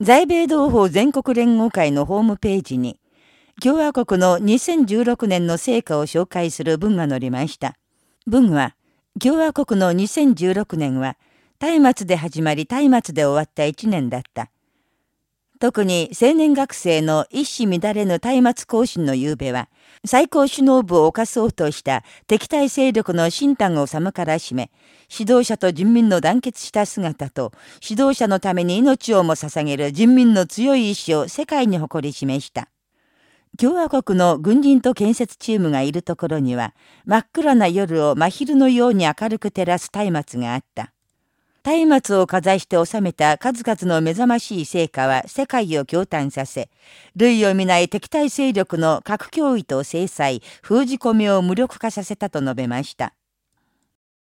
在米同胞全国連合会のホームページに、共和国の2016年の成果を紹介する文が載りました。文は、共和国の2016年は、松明で始まり松明で終わった一年だった。特に青年学生の一糸乱れぬ松明行進の夕べは、最高首脳部を犯そうとした敵対勢力の新胆を寒からしめ、指導者と人民の団結した姿と、指導者のために命をも捧げる人民の強い意志を世界に誇り示した。共和国の軍人と建設チームがいるところには、真っ暗な夜を真昼のように明るく照らす松明があった。松明をかざして収めた数々の目覚ましい成果は世界を驚嘆させ、類を見ない敵対勢力の核脅威と制裁、封じ込めを無力化させたと述べました。